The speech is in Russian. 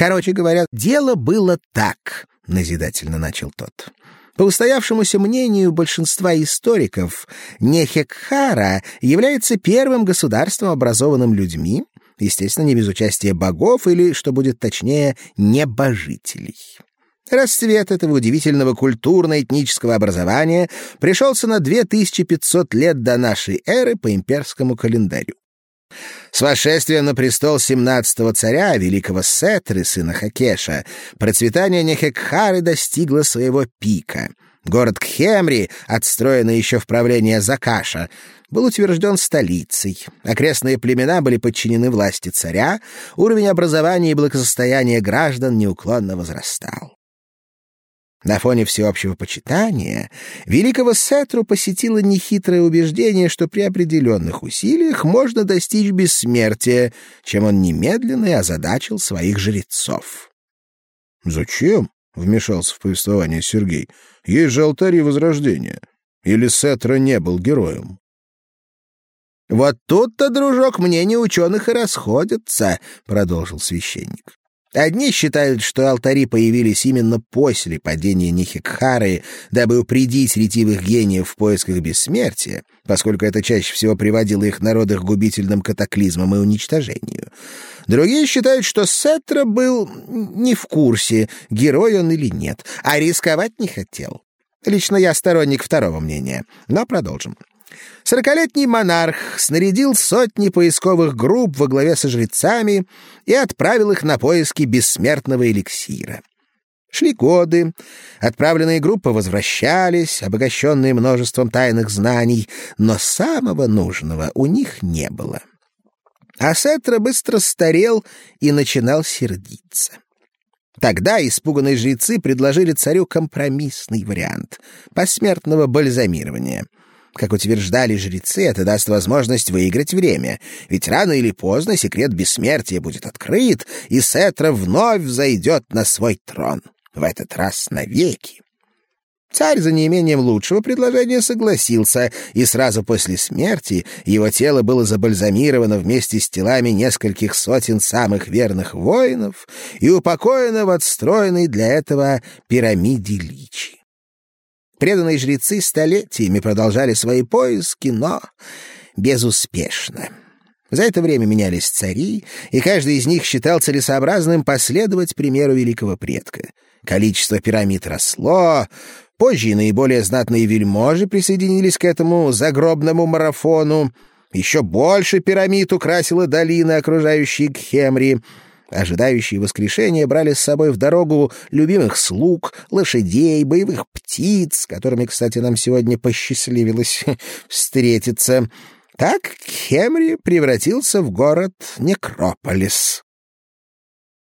Короче говоря, дело было так, — назидательно начал тот. По устоявшемуся мнению большинства историков, Нехекхара является первым государством, образованным людьми, естественно, не без участия богов или, что будет точнее, небожителей. Расцвет этого удивительного культурно-этнического образования пришелся на 2500 лет до нашей эры по имперскому календарю. С восшествием на престол семнадцатого царя, великого Сетры, сына Хакеша, процветание Нехекхары достигло своего пика. Город Кхемри, отстроенный еще в правлении Закаша, был утвержден столицей. Окрестные племена были подчинены власти царя, уровень образования и благосостояния граждан неуклонно возрастал. На фоне всеобщего почитания великого Сетру посетило нехитрое убеждение, что при определенных усилиях можно достичь бессмертия, чем он немедленно и озадачил своих жрецов. «Зачем?» — вмешался в повествование Сергей. «Есть же алтари Возрождения. Или Сетра не был героем?» «Вот тут-то, дружок, мнения ученых и расходятся», — продолжил священник. Одни считают, что алтари появились именно после падения Нихикхары, дабы упредить ретивых гениев в поисках бессмертия, поскольку это чаще всего приводило их народы к губительным катаклизмам и уничтожению. Другие считают, что Сетра был не в курсе, герой он или нет, а рисковать не хотел. Лично я сторонник второго мнения, но продолжим. Сорокалетний монарх снарядил сотни поисковых групп во главе со жрецами и отправил их на поиски бессмертного эликсира. Шли годы, отправленные группы возвращались, обогащенные множеством тайных знаний, но самого нужного у них не было. А Сетра быстро старел и начинал сердиться. Тогда испуганные жрецы предложили царю компромиссный вариант — посмертного бальзамирования — как утверждали жрецы, это даст возможность выиграть время, ведь рано или поздно секрет бессмертия будет открыт, и Сетра вновь зайдет на свой трон, в этот раз навеки. Царь за неимением лучшего предложения согласился, и сразу после смерти его тело было забальзамировано вместе с телами нескольких сотен самых верных воинов и упокоено в отстроенной для этого пирамиде личи. Преданные жрецы столетиями продолжали свои поиски, но безуспешно. За это время менялись цари, и каждый из них считал целесообразным последовать примеру великого предка. Количество пирамид росло, позже и наиболее знатные вельможи присоединились к этому загробному марафону. Еще больше пирамид украсила долина, окружающая Кхемри — Ожидающие воскрешения брали с собой в дорогу любимых слуг, лошадей, боевых птиц, с которыми, кстати, нам сегодня посчастливилось встретиться. Так Хемри превратился в город Некрополис.